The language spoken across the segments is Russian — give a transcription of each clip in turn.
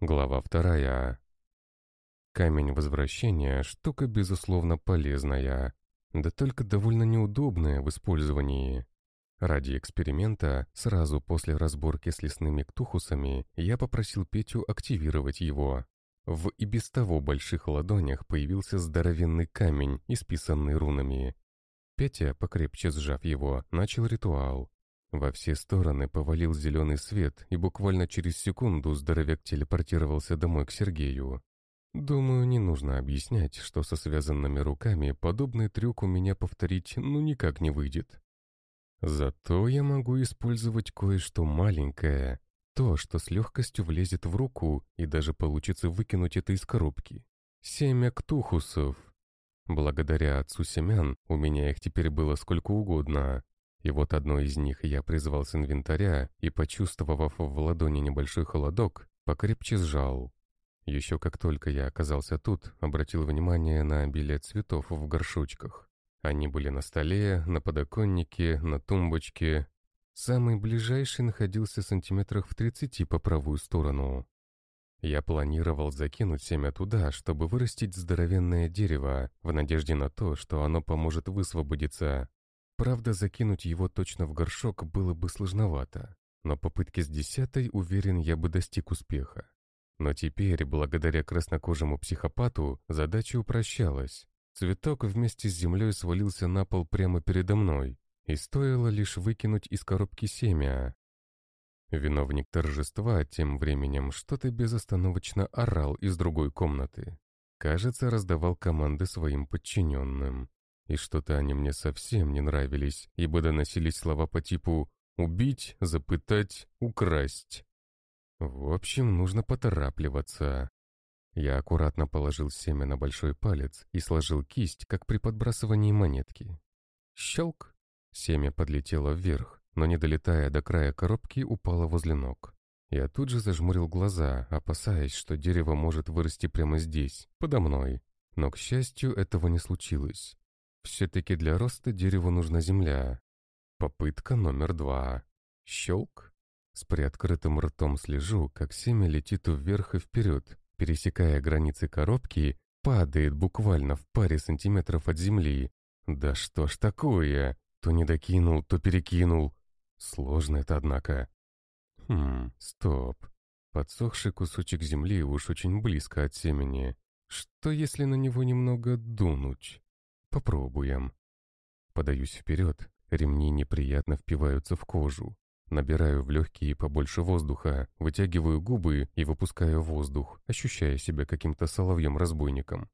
Глава вторая. Камень возвращения — штука, безусловно, полезная, да только довольно неудобная в использовании. Ради эксперимента, сразу после разборки с лесными ктухусами, я попросил Петю активировать его. В и без того больших ладонях появился здоровенный камень, исписанный рунами. Петя, покрепче сжав его, начал ритуал. Во все стороны повалил зеленый свет, и буквально через секунду здоровяк телепортировался домой к Сергею. Думаю, не нужно объяснять, что со связанными руками подобный трюк у меня повторить ну никак не выйдет. Зато я могу использовать кое-что маленькое, то, что с легкостью влезет в руку и даже получится выкинуть это из коробки. Семя ктухусов. Благодаря отцу семян у меня их теперь было сколько угодно. И вот одно из них я призвал с инвентаря и, почувствовав в ладони небольшой холодок, покрепче сжал. Еще как только я оказался тут, обратил внимание на обилие цветов в горшочках. Они были на столе, на подоконнике, на тумбочке. Самый ближайший находился сантиметрах в 30 по правую сторону. Я планировал закинуть семя туда, чтобы вырастить здоровенное дерево, в надежде на то, что оно поможет высвободиться. Правда, закинуть его точно в горшок было бы сложновато, но попытки с десятой, уверен, я бы достиг успеха. Но теперь, благодаря краснокожему психопату, задача упрощалась. Цветок вместе с землей свалился на пол прямо передо мной, и стоило лишь выкинуть из коробки семя. Виновник торжества тем временем что-то безостановочно орал из другой комнаты. Кажется, раздавал команды своим подчиненным. И что-то они мне совсем не нравились, ибо доносились слова по типу «убить», «запытать», «украсть». В общем, нужно поторапливаться. Я аккуратно положил семя на большой палец и сложил кисть, как при подбрасывании монетки. Щелк! Семя подлетело вверх, но не долетая до края коробки, упало возле ног. Я тут же зажмурил глаза, опасаясь, что дерево может вырасти прямо здесь, подо мной. Но, к счастью, этого не случилось. Все-таки для роста дереву нужна земля. Попытка номер два. Щелк. С приоткрытым ртом слежу, как семя летит вверх и вперед, пересекая границы коробки, падает буквально в паре сантиметров от земли. Да что ж такое? То не докинул, то перекинул. Сложно это, однако. Хм, стоп. Подсохший кусочек земли уж очень близко от семени. Что если на него немного дунуть? Попробуем. Подаюсь вперед, ремни неприятно впиваются в кожу. Набираю в легкие побольше воздуха, вытягиваю губы и выпускаю воздух, ощущая себя каким-то соловьем-разбойником.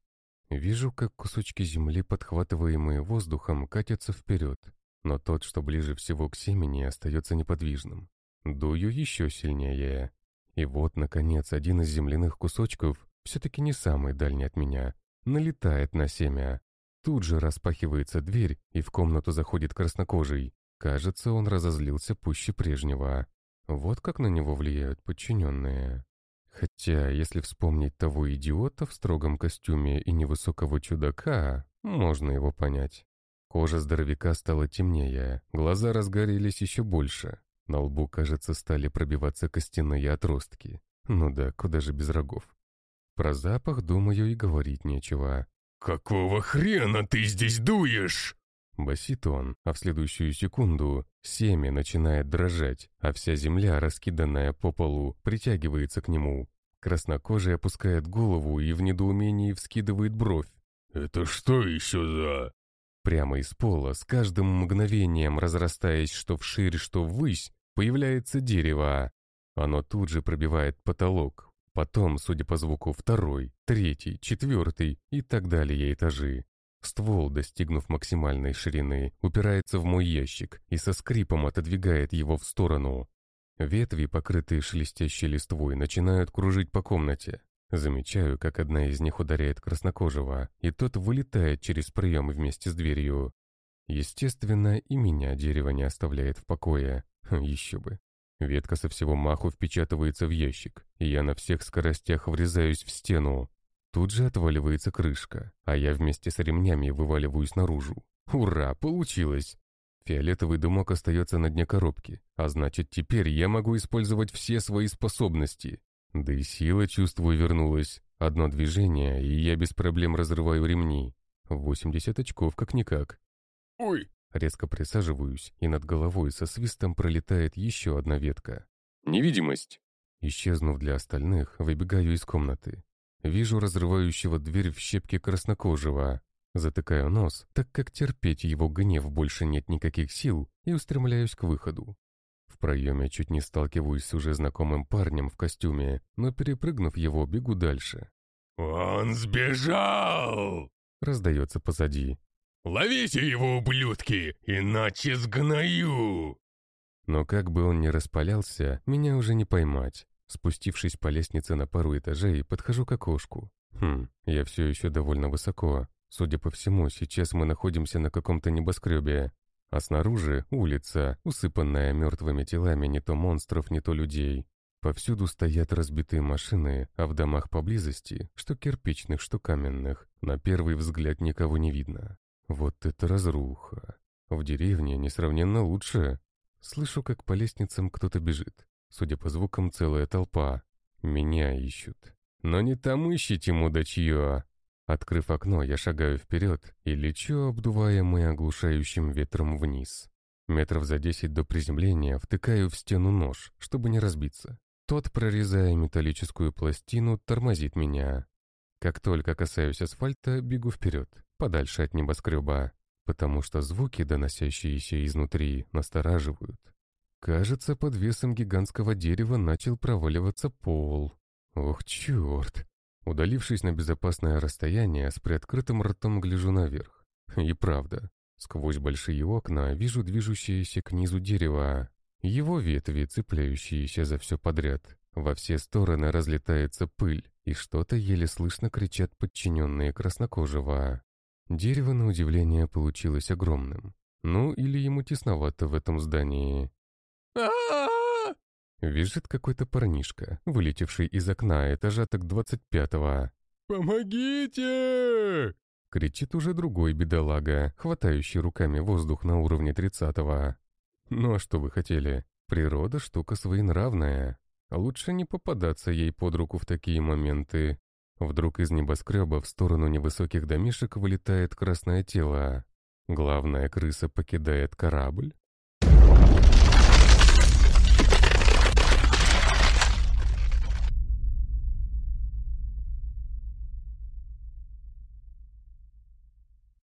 Вижу, как кусочки земли, подхватываемые воздухом, катятся вперед, но тот, что ближе всего к семени, остается неподвижным. Дую еще сильнее. И вот, наконец, один из земляных кусочков, все-таки не самый дальний от меня, налетает на семя, Тут же распахивается дверь, и в комнату заходит краснокожий. Кажется, он разозлился пуще прежнего. Вот как на него влияют подчиненные. Хотя, если вспомнить того идиота в строгом костюме и невысокого чудака, можно его понять. Кожа здоровяка стала темнее, глаза разгорелись еще больше. На лбу, кажется, стали пробиваться костяные отростки. Ну да, куда же без рогов. Про запах, думаю, и говорить нечего. «Какого хрена ты здесь дуешь?» Басит он, а в следующую секунду семя начинает дрожать, а вся земля, раскиданная по полу, притягивается к нему. Краснокожий опускает голову и в недоумении вскидывает бровь. «Это что еще за...» Прямо из пола, с каждым мгновением разрастаясь что вширь, что ввысь, появляется дерево. Оно тут же пробивает потолок, Потом, судя по звуку, второй, третий, четвертый и так далее этажи. Ствол, достигнув максимальной ширины, упирается в мой ящик и со скрипом отодвигает его в сторону. Ветви, покрытые шелестящей листвой, начинают кружить по комнате. Замечаю, как одна из них ударяет краснокожего, и тот вылетает через проем вместе с дверью. Естественно, и меня дерево не оставляет в покое. Еще бы. Ветка со всего маху впечатывается в ящик, и я на всех скоростях врезаюсь в стену. Тут же отваливается крышка, а я вместе с ремнями вываливаюсь наружу. Ура, получилось! Фиолетовый дымок остается на дне коробки, а значит теперь я могу использовать все свои способности. Да и сила, чувствую, вернулась. Одно движение, и я без проблем разрываю ремни. 80 очков как-никак. Ой! Резко присаживаюсь, и над головой со свистом пролетает еще одна ветка. Невидимость. Исчезнув для остальных, выбегаю из комнаты. Вижу разрывающего дверь в щепки краснокожего. Затыкаю нос, так как терпеть его гнев больше нет никаких сил, и устремляюсь к выходу. В проеме чуть не сталкиваюсь с уже знакомым парнем в костюме, но перепрыгнув его, бегу дальше. «Он сбежал!» — раздается позади. «Ловите его, ублюдки, иначе сгною!» Но как бы он ни распалялся, меня уже не поймать. Спустившись по лестнице на пару этажей, подхожу к окошку. Хм, я все еще довольно высоко, Судя по всему, сейчас мы находимся на каком-то небоскребе, а снаружи улица, усыпанная мертвыми телами не то монстров, не то людей. Повсюду стоят разбитые машины, а в домах поблизости, что кирпичных, что каменных, на первый взгляд никого не видно. Вот это разруха. В деревне несравненно лучше. Слышу, как по лестницам кто-то бежит. Судя по звукам, целая толпа. Меня ищут. Но не там ищите, мудачье, Открыв окно, я шагаю вперед и лечу, обдуваемый оглушающим ветром вниз. Метров за десять до приземления втыкаю в стену нож, чтобы не разбиться. Тот, прорезая металлическую пластину, тормозит меня. Как только касаюсь асфальта, бегу вперед, подальше от небоскреба, потому что звуки, доносящиеся изнутри, настораживают. Кажется, под весом гигантского дерева начал проваливаться пол. Ох, черт! Удалившись на безопасное расстояние, с приоткрытым ртом гляжу наверх. И правда, сквозь большие окна вижу движущееся к низу дерево. Его ветви, цепляющиеся за все подряд. Во все стороны разлетается пыль, и что-то еле слышно кричат подчиненные краснокожего. Дерево, на удивление, получилось огромным. Ну, или ему тесновато в этом здании. Визжит какой-то парнишка, вылетевший из окна этажа так двадцать пятого. «Помогите!» Кричит уже другой бедолага, хватающий руками воздух на уровне тридцатого. «Ну а что вы хотели? Природа штука своенравная. Лучше не попадаться ей под руку в такие моменты. Вдруг из небоскреба в сторону невысоких домишек вылетает красное тело. Главная крыса покидает корабль,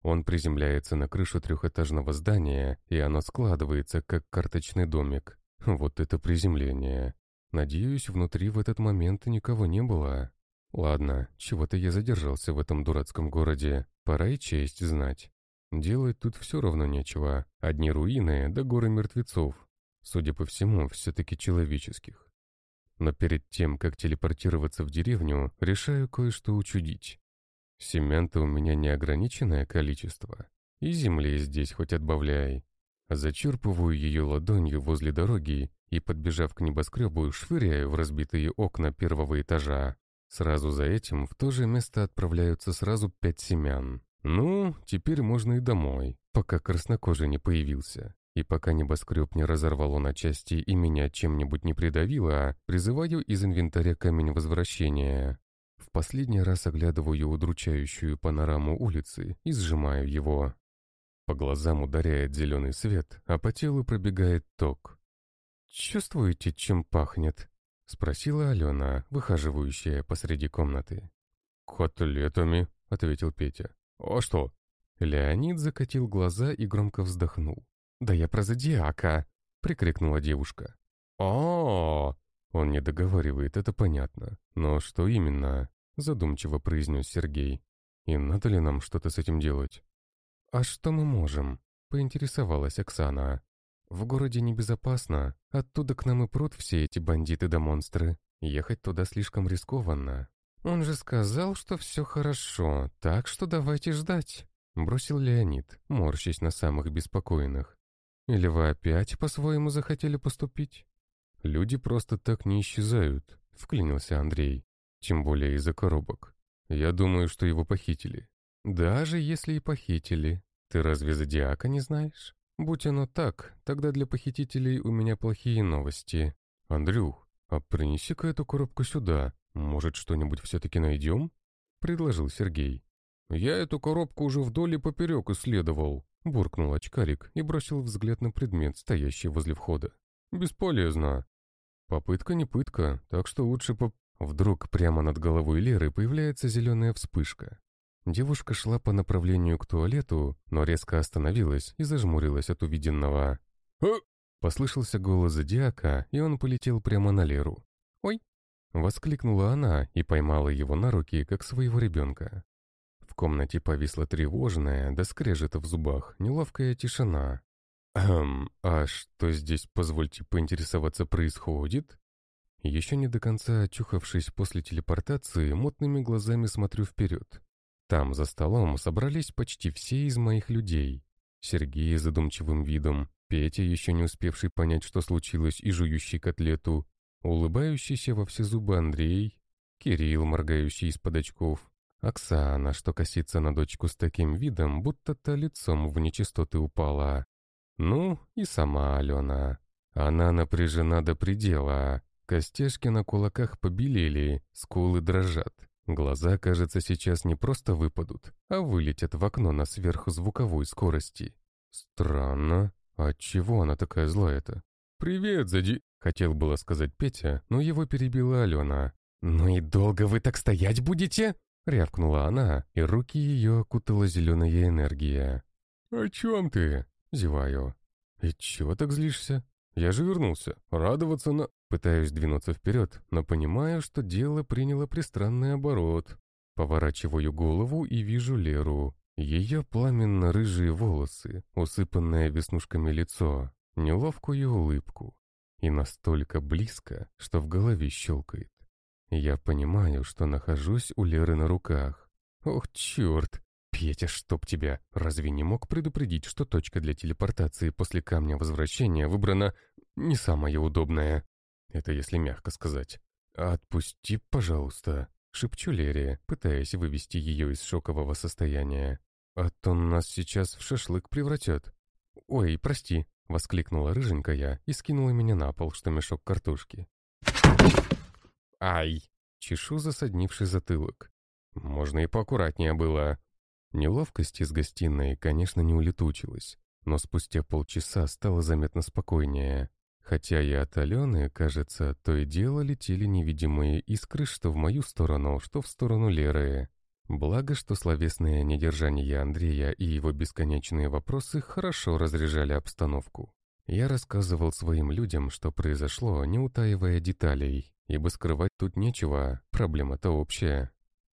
Он приземляется на крышу трехэтажного здания, и оно складывается, как карточный домик. Вот это приземление. Надеюсь, внутри в этот момент никого не было. Ладно, чего-то я задержался в этом дурацком городе. Пора и честь знать. Делать тут все равно нечего. Одни руины да горы мертвецов. Судя по всему, все-таки человеческих. Но перед тем, как телепортироваться в деревню, решаю кое-что учудить. Семян-то у меня неограниченное количество, и земли здесь хоть отбавляй. Зачерпываю ее ладонью возле дороги и, подбежав к небоскребу, швыряю в разбитые окна первого этажа. Сразу за этим в то же место отправляются сразу пять семян. Ну, теперь можно и домой, пока краснокожий не появился. И пока небоскреб не разорвало на части и меня чем-нибудь не придавило, призываю из инвентаря камень возвращения. В последний раз оглядываю удручающую панораму улицы и сжимаю его. По глазам ударяет зеленый свет, а по телу пробегает ток. «Чувствуете, чем пахнет?» — спросила Алена, выхаживающая посреди комнаты. «Котлетами», — ответил Петя. «А что?» Леонид закатил глаза и громко вздохнул. «Да я про зодиака!» — прикрикнула девушка. а, Он не договаривает, это понятно. Но что именно? Задумчиво произнес Сергей. И надо ли нам что-то с этим делать? А что мы можем? Поинтересовалась Оксана. В городе небезопасно. Оттуда к нам и прут все эти бандиты да монстры. Ехать туда слишком рискованно. Он же сказал, что все хорошо, так что давайте ждать. Бросил Леонид, морщась на самых беспокойных. Или вы опять по-своему захотели поступить? «Люди просто так не исчезают», — вклинился Андрей. «Тем более из-за коробок. Я думаю, что его похитили». «Даже если и похитили. Ты разве Зодиака не знаешь? Будь оно так, тогда для похитителей у меня плохие новости. Андрюх, «А принеси-ка эту коробку сюда. Может, что-нибудь все-таки найдем?» — предложил Сергей. «Я эту коробку уже вдоль и поперек исследовал», — буркнул очкарик и бросил взгляд на предмет, стоящий возле входа. «Бесполезно. Попытка не пытка, так что лучше по...» Вдруг прямо над головой Леры появляется зеленая вспышка. Девушка шла по направлению к туалету, но резко остановилась и зажмурилась от увиденного. «А!» Послышался голос зодиака, и он полетел прямо на Леру. «Ой!» Воскликнула она и поймала его на руки, как своего ребенка. В комнате повисла тревожная, до скрежета в зубах, неловкая тишина. «Эм, а что здесь, позвольте поинтересоваться, происходит?» Еще не до конца очухавшись после телепортации, мутными глазами смотрю вперед. Там, за столом, собрались почти все из моих людей. Сергей задумчивым видом, Петя, еще не успевший понять, что случилось, и жующий котлету, улыбающийся во все зубы Андрей, Кирилл, моргающий из-под очков, Оксана, что косится на дочку с таким видом, будто та лицом в нечистоты упала. Ну, и сама Алена. Она напряжена до предела, костяшки на кулаках побелели, скулы дрожат. Глаза, кажется, сейчас не просто выпадут, а вылетят в окно на сверхзвуковой скорости. Странно. А чего она такая злая-то? «Привет, Зади...» — хотел было сказать Петя, но его перебила Алена. «Ну и долго вы так стоять будете?» — рявкнула она, и руки ее окутала зеленая энергия. «О чем ты?» — зеваю. «И чего так злишься? Я же вернулся. Радоваться на...» Пытаюсь двинуться вперед, но понимаю, что дело приняло пристранный оборот. Поворачиваю голову и вижу Леру. Ее пламенно-рыжие волосы, усыпанное веснушками лицо, неловкую улыбку. И настолько близко, что в голове щелкает. Я понимаю, что нахожусь у Леры на руках. Ох, черт! Петя, чтоб тебя! Разве не мог предупредить, что точка для телепортации после камня возвращения выбрана не самая удобная? Это если мягко сказать. «Отпусти, пожалуйста», — шепчу Лере, пытаясь вывести ее из шокового состояния. «А то нас сейчас в шашлык превратят». «Ой, прости», — воскликнула рыженькая и скинула меня на пол, что мешок картошки. «Ай!» — чешу засаднивший затылок. «Можно и поаккуратнее было». Неловкость из гостиной, конечно, не улетучилась, но спустя полчаса стало заметно спокойнее. Хотя и от Алены, кажется, то и дело летели невидимые искры что в мою сторону, что в сторону Леры. Благо, что словесное недержание Андрея и его бесконечные вопросы хорошо разряжали обстановку. Я рассказывал своим людям, что произошло, не утаивая деталей, ибо скрывать тут нечего, проблема-то общая.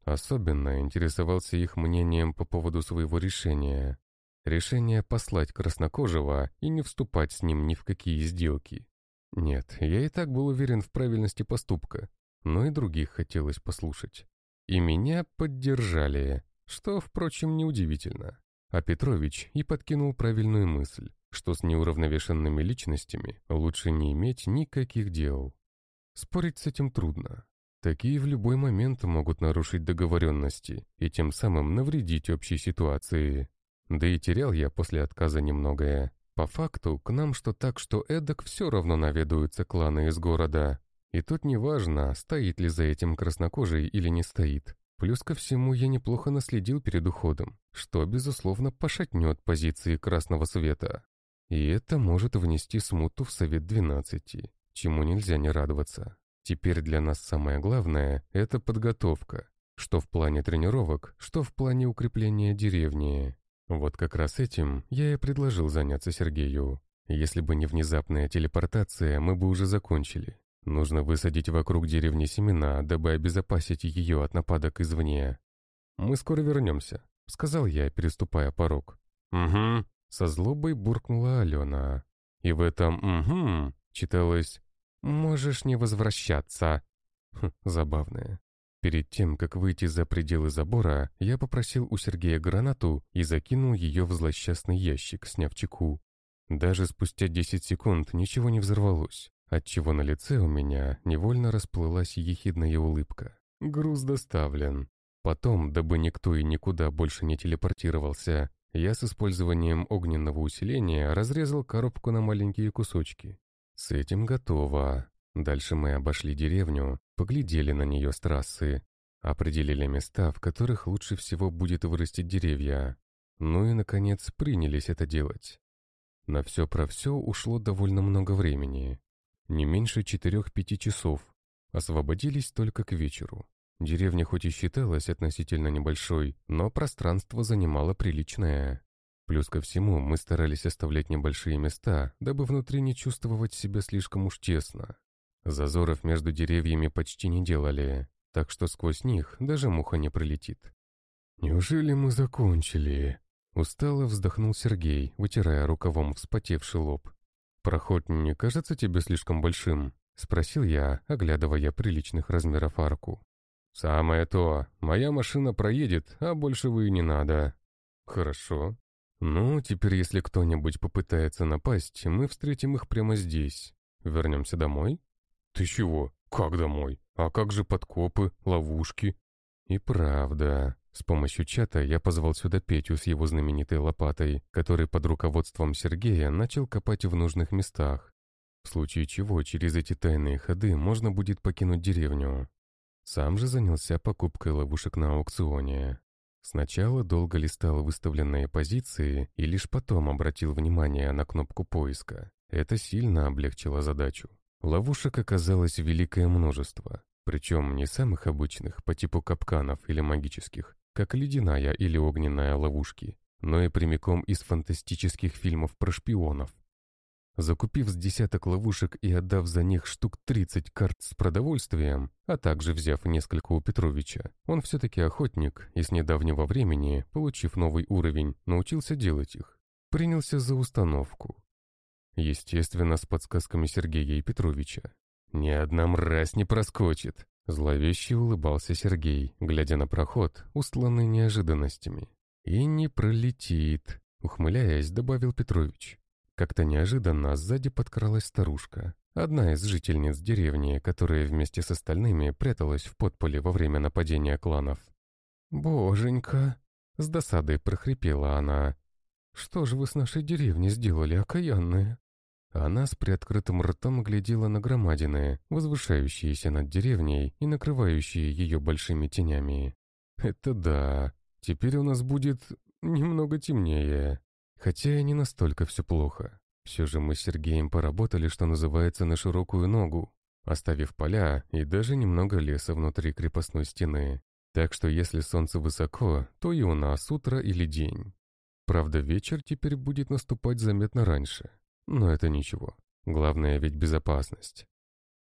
Особенно интересовался их мнением по поводу своего решения. Решение послать краснокожего и не вступать с ним ни в какие сделки. Нет, я и так был уверен в правильности поступка, но и других хотелось послушать. И меня поддержали, что, впрочем, неудивительно. А Петрович и подкинул правильную мысль, что с неуравновешенными личностями лучше не иметь никаких дел. Спорить с этим трудно. Такие в любой момент могут нарушить договоренности и тем самым навредить общей ситуации. Да и терял я после отказа немногое. По факту, к нам что так, что эдак все равно наведаются кланы из города. И тут неважно, стоит ли за этим краснокожий или не стоит. Плюс ко всему я неплохо наследил перед уходом, что, безусловно, пошатнет позиции красного света. И это может внести смуту в Совет 12, чему нельзя не радоваться. Теперь для нас самое главное — это подготовка, что в плане тренировок, что в плане укрепления деревни. Вот как раз этим я и предложил заняться Сергею. Если бы не внезапная телепортация, мы бы уже закончили. Нужно высадить вокруг деревни семена, дабы обезопасить ее от нападок извне. «Мы скоро вернемся», — сказал я, переступая порог. «Угу», — со злобой буркнула Алена. И в этом «угу» читалось «можешь не возвращаться». Хм, забавное. Перед тем, как выйти за пределы забора, я попросил у Сергея гранату и закинул ее в злосчастный ящик, сняв чеку. Даже спустя 10 секунд ничего не взорвалось, отчего на лице у меня невольно расплылась ехидная улыбка. Груз доставлен. Потом, дабы никто и никуда больше не телепортировался, я с использованием огненного усиления разрезал коробку на маленькие кусочки. С этим готово. Дальше мы обошли деревню, поглядели на нее с трассы, определили места, в которых лучше всего будет вырастить деревья. Ну и, наконец, принялись это делать. На все про все ушло довольно много времени. Не меньше четырех-пяти часов. Освободились только к вечеру. Деревня хоть и считалась относительно небольшой, но пространство занимало приличное. Плюс ко всему, мы старались оставлять небольшие места, дабы внутри не чувствовать себя слишком уж тесно. Зазоров между деревьями почти не делали, так что сквозь них даже муха не пролетит. «Неужели мы закончили?» Устало вздохнул Сергей, вытирая рукавом вспотевший лоб. «Проход не кажется тебе слишком большим?» — спросил я, оглядывая приличных размеров арку. «Самое то. Моя машина проедет, а больше вы не надо». «Хорошо. Ну, теперь если кто-нибудь попытается напасть, мы встретим их прямо здесь. Вернемся домой?» «Ты чего? Как домой? А как же подкопы, ловушки?» «И правда. С помощью чата я позвал сюда Петю с его знаменитой лопатой, который под руководством Сергея начал копать в нужных местах. В случае чего через эти тайные ходы можно будет покинуть деревню. Сам же занялся покупкой ловушек на аукционе. Сначала долго листал выставленные позиции и лишь потом обратил внимание на кнопку поиска. Это сильно облегчило задачу. Ловушек оказалось великое множество, причем не самых обычных, по типу капканов или магических, как ледяная или огненная ловушки, но и прямиком из фантастических фильмов про шпионов. Закупив с десяток ловушек и отдав за них штук 30 карт с продовольствием, а также взяв несколько у Петровича, он все-таки охотник и с недавнего времени, получив новый уровень, научился делать их. Принялся за установку. Естественно, с подсказками Сергея и Петровича. Ни одна мразь не проскочит. Зловеще улыбался Сергей, глядя на проход, устланный неожиданностями. «И не пролетит», — ухмыляясь, добавил Петрович. Как-то неожиданно сзади подкралась старушка, одна из жительниц деревни, которая вместе с остальными пряталась в подполе во время нападения кланов. «Боженька!» — с досадой прохрипела она. «Что же вы с нашей деревней сделали, окаянные?» Она с приоткрытым ртом глядела на громадины, возвышающиеся над деревней и накрывающие ее большими тенями. «Это да. Теперь у нас будет немного темнее. Хотя и не настолько все плохо. Все же мы с Сергеем поработали, что называется, на широкую ногу, оставив поля и даже немного леса внутри крепостной стены. Так что если солнце высоко, то и у нас утро или день. Правда, вечер теперь будет наступать заметно раньше. Но это ничего. Главное ведь безопасность.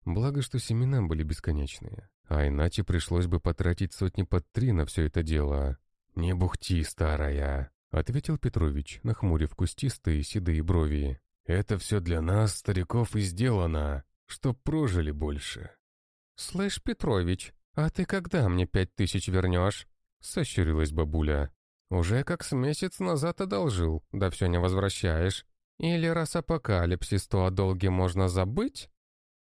Благо, что семена были бесконечные. А иначе пришлось бы потратить сотни под три на все это дело. «Не бухти, старая!» — ответил Петрович, нахмурив кустистые седые брови. «Это все для нас, стариков, и сделано, чтоб прожили больше». «Слышь, Петрович, а ты когда мне пять тысяч вернешь?» — сощурилась бабуля. «Уже как с месяц назад одолжил, да все не возвращаешь. Или раз апокалипсис, то о долге можно забыть?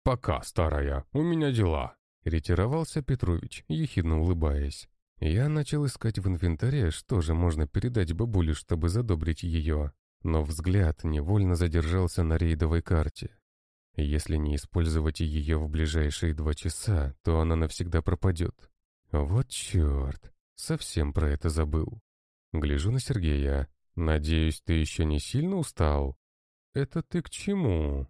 Пока, старая, у меня дела. Ретировался Петрович, ехидно улыбаясь. Я начал искать в инвентаре, что же можно передать бабуле, чтобы задобрить ее. Но взгляд невольно задержался на рейдовой карте. Если не использовать ее в ближайшие два часа, то она навсегда пропадет. Вот черт, совсем про это забыл. Гляжу на Сергея, «Надеюсь, ты еще не сильно устал?» «Это ты к чему?»